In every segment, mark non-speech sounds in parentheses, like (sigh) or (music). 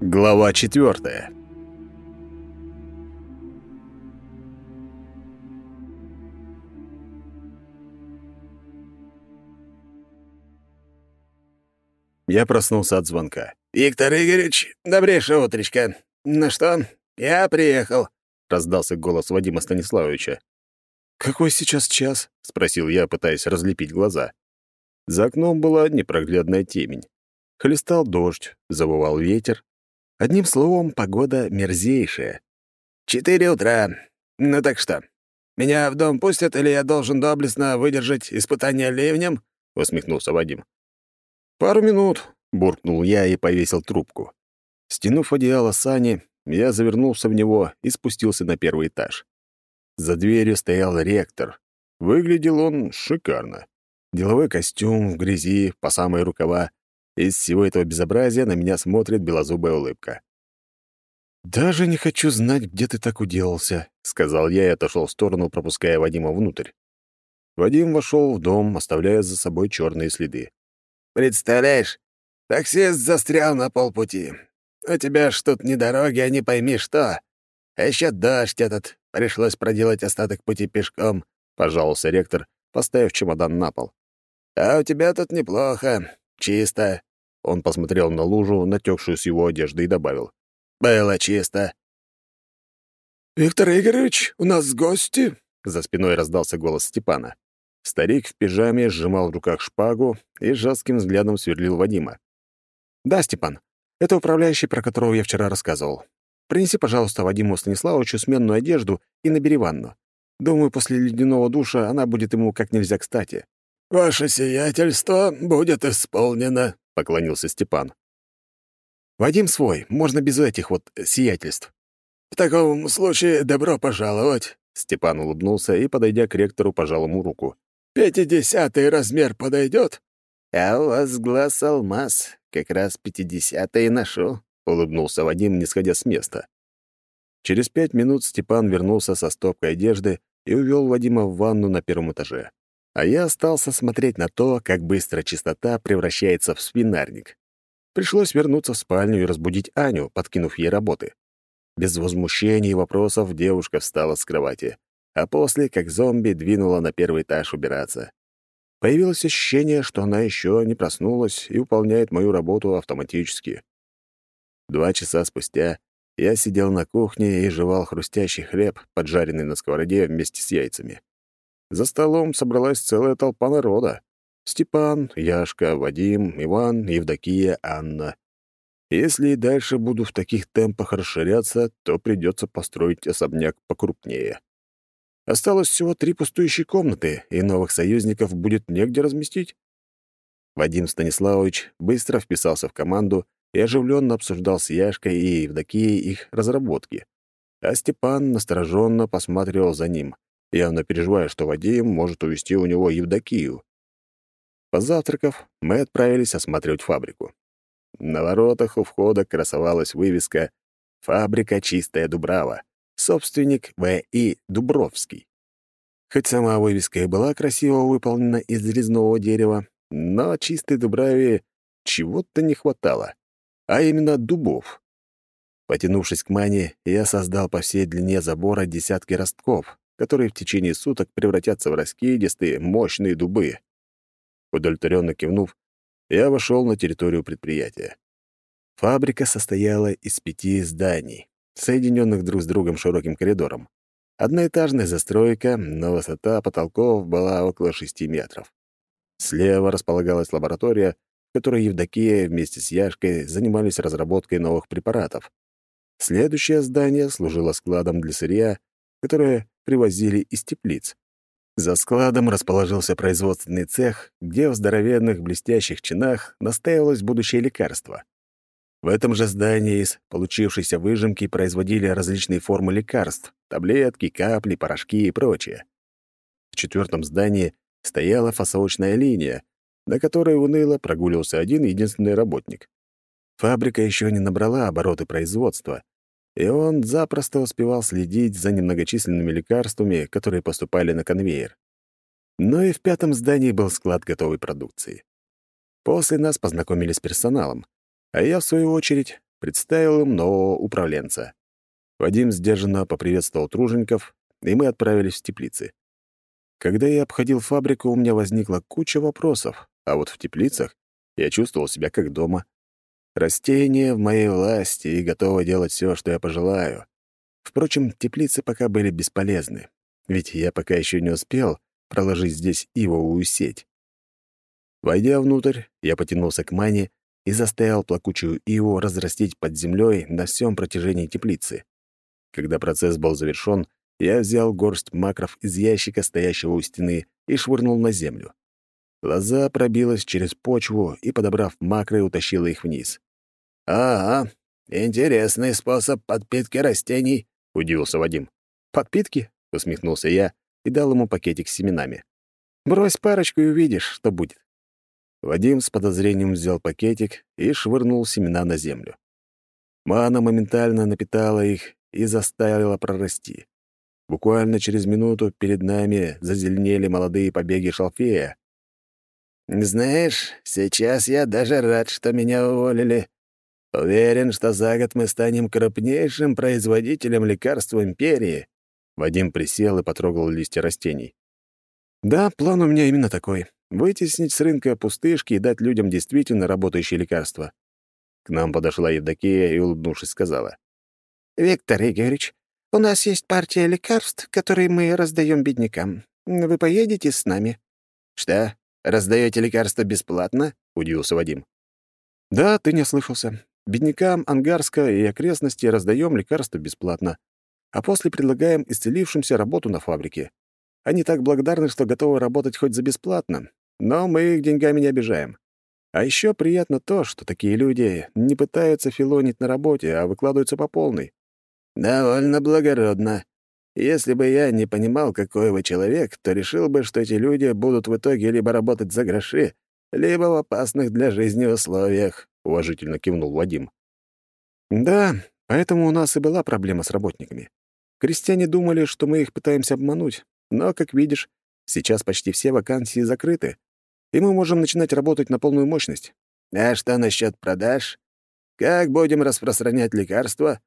Глава четвертая. Я проснулся от звонка. «Виктор Игоревич, добрейшее утречко. Ну что, я приехал», — раздался голос Вадима Станиславовича. «Какой сейчас час?» — спросил я, пытаясь разлепить глаза. За окном была непроглядная темень. Хлестал дождь, завывал ветер. Одним словом, погода мерзейшая. «Четыре утра. Ну так что, меня в дом пустят или я должен доблестно выдержать испытание ливнем?» — усмехнулся Вадим. «Пару минут», — буркнул я и повесил трубку. Стянув одеяло сани, я завернулся в него и спустился на первый этаж. За дверью стоял ректор. Выглядел он шикарно. Деловой костюм в грязи, по самые рукава. Из всего этого безобразия на меня смотрит белозубая улыбка. «Даже не хочу знать, где ты так уделался», — сказал я и отошел в сторону, пропуская Вадима внутрь. Вадим вошел в дом, оставляя за собой черные следы. Представляешь, таксист застрял на полпути. У тебя ж тут не дороги, а не пойми что. А еще дождь этот. Пришлось проделать остаток пути пешком, — пожаловался ректор, поставив чемодан на пол. А у тебя тут неплохо, чисто. Он посмотрел на лужу, натекшую с его одежды, и добавил. «Было чисто». «Виктор Игоревич, у нас гости?» За спиной раздался голос Степана. Старик в пижаме сжимал в руках шпагу и жестким взглядом сверлил Вадима. «Да, Степан, это управляющий, про которого я вчера рассказывал. Принеси, пожалуйста, Вадиму Станиславовичу сменную одежду и набери ванну. Думаю, после ледяного душа она будет ему как нельзя кстати». «Ваше сиятельство будет исполнено», — поклонился Степан. «Вадим свой, можно без этих вот сиятельств». «В таком случае добро пожаловать», — Степан улыбнулся и, подойдя к ректору, пожал ему руку. Пятидесятый размер подойдет? А у вас глаз алмаз, как раз пятидесятый ношу, улыбнулся Вадим, не сходя с места. Через пять минут Степан вернулся со стопкой одежды и увел Вадима в ванну на первом этаже. А я остался смотреть на то, как быстро чистота превращается в спинарник. Пришлось вернуться в спальню и разбудить Аню, подкинув ей работы. Без возмущений и вопросов девушка встала с кровати а после, как зомби, двинула на первый этаж убираться. Появилось ощущение, что она еще не проснулась и выполняет мою работу автоматически. Два часа спустя я сидел на кухне и жевал хрустящий хлеб, поджаренный на сковороде вместе с яйцами. За столом собралась целая толпа народа. Степан, Яшка, Вадим, Иван, Евдокия, Анна. Если и дальше буду в таких темпах расширяться, то придется построить особняк покрупнее. Осталось всего три пустующие комнаты, и новых союзников будет негде разместить. Вадим Станиславович быстро вписался в команду и оживленно обсуждал с Яшкой и Евдокией их разработки. А Степан настороженно посматривал за ним, явно переживая, что Вадим может увести у него Евдокию. Позавтракав, мы отправились осматривать фабрику. На воротах у входа красовалась вывеска «Фабрика «Чистая Дубрава», собственник В.И. Дубровский. Хоть сама вывеска и была красиво выполнена из резного дерева, но чистой Дубраве чего-то не хватало, а именно дубов. Потянувшись к мане, я создал по всей длине забора десятки ростков, которые в течение суток превратятся в раскидистые, мощные дубы. Удовлетворенно кивнув, я вошел на территорию предприятия. Фабрика состояла из пяти зданий соединенных друг с другом широким коридором. Одноэтажная застройка, но высота потолков была около шести метров. Слева располагалась лаборатория, которой Евдокия вместе с Яшкой занимались разработкой новых препаратов. Следующее здание служило складом для сырья, которое привозили из теплиц. За складом расположился производственный цех, где в здоровенных блестящих чинах настаивалось будущее лекарство. В этом же здании из получившейся выжимки производили различные формы лекарств — таблетки, капли, порошки и прочее. В четвертом здании стояла фасовочная линия, на которой уныло прогуливался один единственный работник. Фабрика еще не набрала обороты производства, и он запросто успевал следить за немногочисленными лекарствами, которые поступали на конвейер. Но и в пятом здании был склад готовой продукции. После нас познакомили с персоналом, а я, в свою очередь, представил им нового управленца. Вадим сдержанно поприветствовал тружеников, и мы отправились в теплицы. Когда я обходил фабрику, у меня возникла куча вопросов, а вот в теплицах я чувствовал себя как дома. Растения в моей власти и готовы делать все, что я пожелаю. Впрочем, теплицы пока были бесполезны, ведь я пока еще не успел проложить здесь ивовую сеть. Войдя внутрь, я потянулся к мане и заставил плакучую иву разрастить под землей на всем протяжении теплицы. Когда процесс был завершён, я взял горсть макров из ящика, стоящего у стены, и швырнул на землю. Лоза пробилась через почву и, подобрав макры, утащила их вниз. «Ага, интересный способ подпитки растений», — удивился Вадим. «Подпитки?» — усмехнулся я и дал ему пакетик с семенами. «Брось парочку и увидишь, что будет». Вадим с подозрением взял пакетик и швырнул семена на землю. Мана моментально напитала их и заставила прорасти. Буквально через минуту перед нами зазеленели молодые побеги шалфея. «Знаешь, сейчас я даже рад, что меня уволили. Уверен, что за год мы станем крупнейшим производителем лекарств в империи». Вадим присел и потрогал листья растений. «Да, план у меня именно такой — вытеснить с рынка пустышки и дать людям действительно работающие лекарства». К нам подошла Евдокия и, улыбнувшись, сказала. «Виктор Игоревич, у нас есть партия лекарств, которые мы раздаем беднякам. Вы поедете с нами?» «Что, раздаете лекарства бесплатно?» — удивился Вадим. «Да, ты не ослышался. Беднякам Ангарска и окрестности раздаем лекарства бесплатно, а после предлагаем исцелившимся работу на фабрике. Они так благодарны, что готовы работать хоть за бесплатно, но мы их деньгами не обижаем. А еще приятно то, что такие люди не пытаются филонить на работе, а выкладываются по полной. «Довольно благородно. Если бы я не понимал, какой вы человек, то решил бы, что эти люди будут в итоге либо работать за гроши, либо в опасных для жизни условиях», — уважительно кивнул Вадим. «Да, поэтому у нас и была проблема с работниками. Крестьяне думали, что мы их пытаемся обмануть, но, как видишь, сейчас почти все вакансии закрыты, и мы можем начинать работать на полную мощность». «А что насчет продаж? Как будем распространять лекарства?»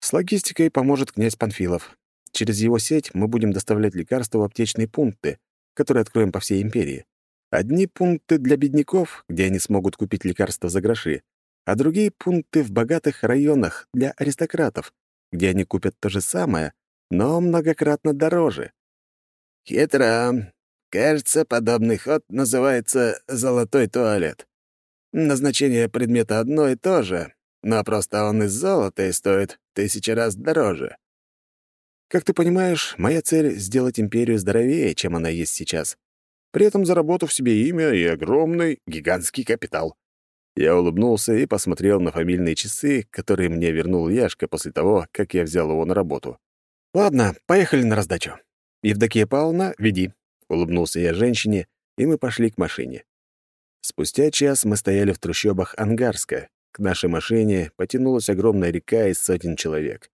С логистикой поможет князь Панфилов. Через его сеть мы будем доставлять лекарства в аптечные пункты, которые откроем по всей империи. Одни пункты для бедняков, где они смогут купить лекарства за гроши, а другие пункты в богатых районах для аристократов, где они купят то же самое, но многократно дороже. Хитро. Кажется, подобный ход называется «золотой туалет». Назначение предмета одно и то же, но просто он из золота и стоит тысячи раз дороже. Как ты понимаешь, моя цель — сделать империю здоровее, чем она есть сейчас, при этом заработав себе имя и огромный гигантский капитал. Я улыбнулся и посмотрел на фамильные часы, которые мне вернул Яшка после того, как я взял его на работу. «Ладно, поехали на раздачу. Евдокия Павловна, веди», — улыбнулся я женщине, и мы пошли к машине. Спустя час мы стояли в трущобах Ангарска, к нашей машине потянулась огромная река из сотен человек.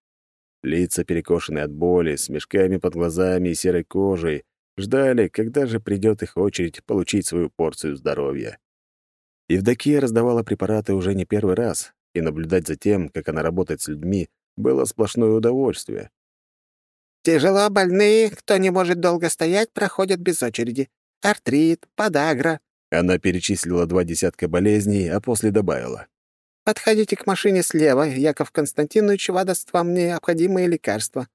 Лица, перекошенные от боли, с мешками под глазами и серой кожей, ждали, когда же придет их очередь получить свою порцию здоровья. Евдокия раздавала препараты уже не первый раз, и наблюдать за тем, как она работает с людьми, было сплошное удовольствие. «Тяжело больные, кто не может долго стоять, проходят без очереди. Артрит, подагра». Она перечислила два десятка болезней, а после добавила. Подходите к машине слева, Яков Константинович выдаст вам необходимые лекарства».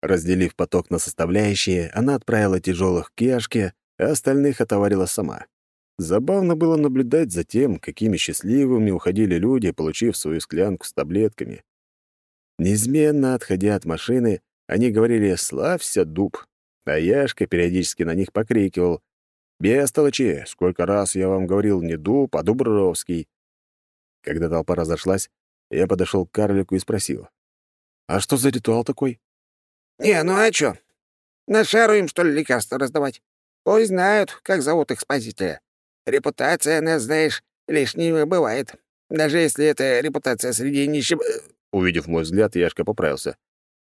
Разделив поток на составляющие, она отправила тяжелых к Яшке, а остальных отоварила сама. Забавно было наблюдать за тем, какими счастливыми уходили люди, получив свою склянку с таблетками. Неизменно отходя от машины, они говорили «Славься, дуб!», а Яшка периодически на них покрикивал «Бестолочи! Сколько раз я вам говорил не дуб, а Дубровский!» Когда толпа разошлась, я подошел к карлику и спросил. «А что за ритуал такой?» «Не, ну а чё? Нашаруем, что ли, лекарства раздавать? Пусть знают, как зовут их спасителя. Репутация, она, знаешь, лишней бывает. Даже если это репутация среди нищих...» Увидев мой взгляд, Яшка поправился.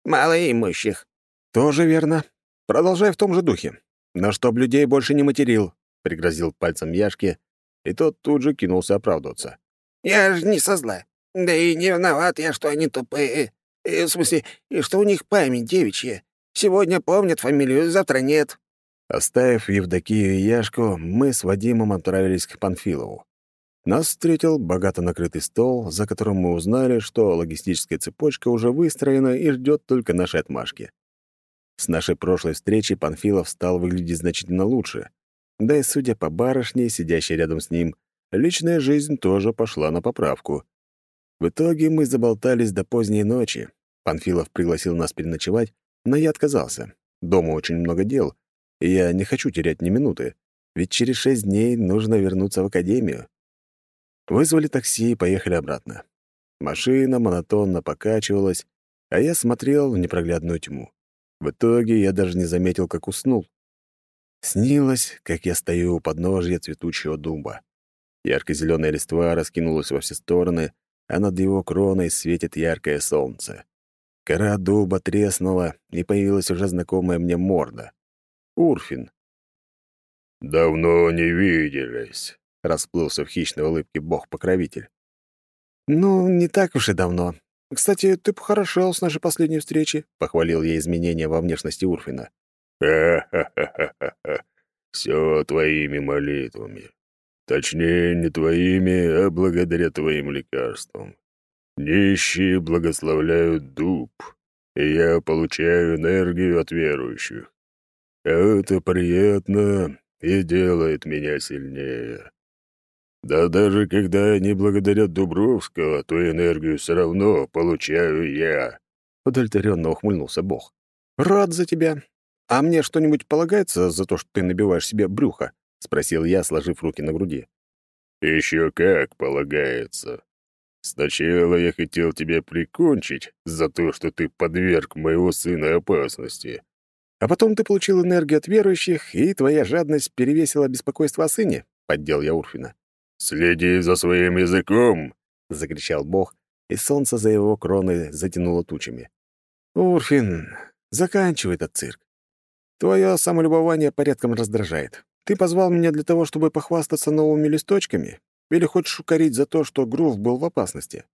«Малоимущих». «Тоже верно. Продолжай в том же духе. Но чтоб людей больше не материл», — пригрозил пальцем Яшке, и тот тут же кинулся оправдываться. «Я же не со зла. Да и не виноват я, что они тупые. И, в смысле, и что у них память девичья. Сегодня помнят фамилию, завтра нет». Оставив Евдокию и Яшку, мы с Вадимом отправились к Панфилову. Нас встретил богато накрытый стол, за которым мы узнали, что логистическая цепочка уже выстроена и ждет только нашей отмашки. С нашей прошлой встречи Панфилов стал выглядеть значительно лучше. Да и, судя по барышне, сидящей рядом с ним, личная жизнь тоже пошла на поправку. В итоге мы заболтались до поздней ночи. Панфилов пригласил нас переночевать, но я отказался. Дома очень много дел, и я не хочу терять ни минуты, ведь через шесть дней нужно вернуться в академию. Вызвали такси и поехали обратно. Машина монотонно покачивалась, а я смотрел в непроглядную тьму. В итоге я даже не заметил, как уснул. Снилось, как я стою у подножья цветущего дуба. Ярко-зеленая листва раскинулась во все стороны, а над его кроной светит яркое солнце. Кора дуба треснула, и появилась уже знакомая мне морда. Урфин. «Давно не виделись», — расплылся в хищной улыбке бог-покровитель. «Ну, не так уж и давно. Кстати, ты похорошел с нашей последней встречи», — похвалил я изменения во внешности Урфина. «Ха-ха-ха-ха-ха! Все твоими молитвами. Точнее, не твоими, а благодаря твоим лекарствам. Нищие благословляют дуб, и я получаю энергию от верующих. Это приятно и делает меня сильнее. Да даже когда они благодарят Дубровского, то энергию все равно получаю я. Удовлетворенно ухмыльнулся Бог. Рад за тебя. А мне что-нибудь полагается за то, что ты набиваешь себе брюхо? Спросил я, сложив руки на груди. Еще как полагается. Сначала я хотел тебя прикончить за то, что ты подверг моего сына опасности. А потом ты получил энергию от верующих, и твоя жадность перевесила беспокойство о сыне, поддел я Урфина. «Следи за своим языком!» — закричал бог, и солнце за его кроной затянуло тучами. «Урфин, заканчивай этот цирк. Твое самолюбование порядком раздражает. Ты позвал меня для того, чтобы похвастаться новыми листочками? Или хочешь укорить за то, что Грув был в опасности?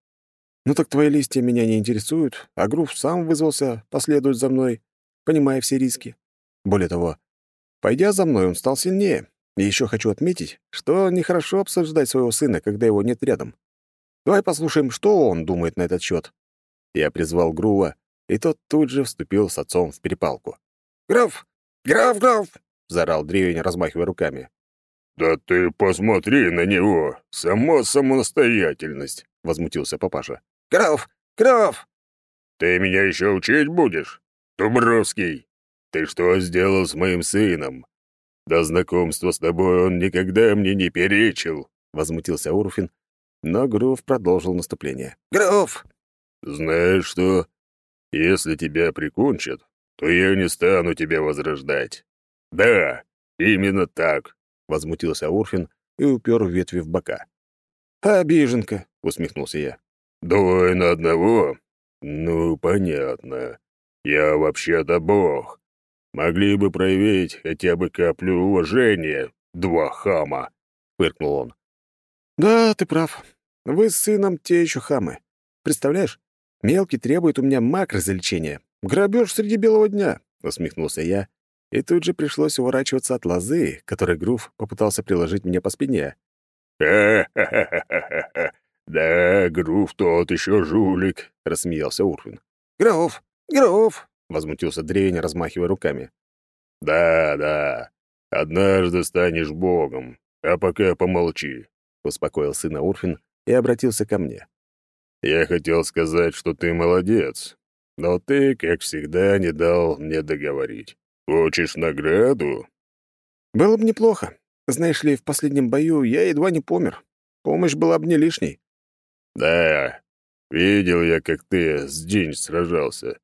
Ну так твои листья меня не интересуют, а Грув сам вызвался последовать за мной, понимая все риски. Более того, пойдя за мной, он стал сильнее, и еще хочу отметить, что нехорошо обсуждать своего сына, когда его нет рядом. Давай послушаем, что он думает на этот счет. Я призвал Грува, и тот тут же вступил с отцом в перепалку. «Граф! Граф, граф!» — заорал древень, размахивая руками. «Да ты посмотри на него! Сама самостоятельность!» — возмутился папаша. «Граф! Граф!» «Ты меня еще учить будешь? Дубровский, ты что сделал с моим сыном? До знакомства с тобой он никогда мне не перечил», — возмутился Урфин, но Грув продолжил наступление. «Грув!» «Знаешь что? Если тебя прикончат, то я не стану тебя возрождать. Да, именно так», — возмутился Урфин и упер ветви в бока. «Обиженка», — усмехнулся я. «Двое на одного? Ну, понятно. Я вообще-то бог. Могли бы проявить хотя бы каплю уважения, два хама», — фыркнул он. «Да, ты прав. Вы с сыном те еще хамы. Представляешь, мелкий требует у меня макро за лечение. Грабеж среди белого дня», — усмехнулся я, и тут же пришлось уворачиваться от лозы, которой Грув попытался приложить мне по спине. «Ха-ха-ха-ха! (laughs) Да, Грув тот еще жулик», — рассмеялся Урфин. «Грув! Грув!» — возмутился древень, размахивая руками. «Да, да, однажды станешь богом, а пока помолчи», — успокоил сына Урфин и обратился ко мне. «Я хотел сказать, что ты молодец, но ты, как всегда, не дал мне договорить. Хочешь награду?» «Было бы неплохо. Знаешь ли, в последнем бою я едва не помер. Помощь была бы не лишней». «Да, видел я, как ты с день сражался.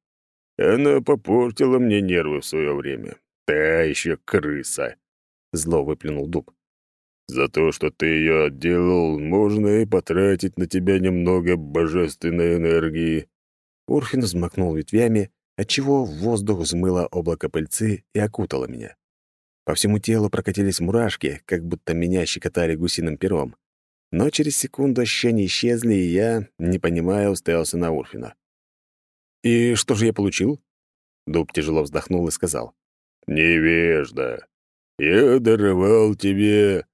Она попортила мне нервы в свое время. Та еще крыса!» Зло выплюнул дуб. «За то, что ты ее отделал, можно и потратить на тебя немного божественной энергии». Урфин взмахнул ветвями, отчего в воздух взмыло облако пыльцы и окутало меня. По всему телу прокатились мурашки, как будто меня щекотали гусиным пером. Но через секунду ощущения исчезли, и я, не понимая, уставился на Урфина. «И что же я получил?» Дуб тяжело вздохнул и сказал. «Невежда, я даровал тебе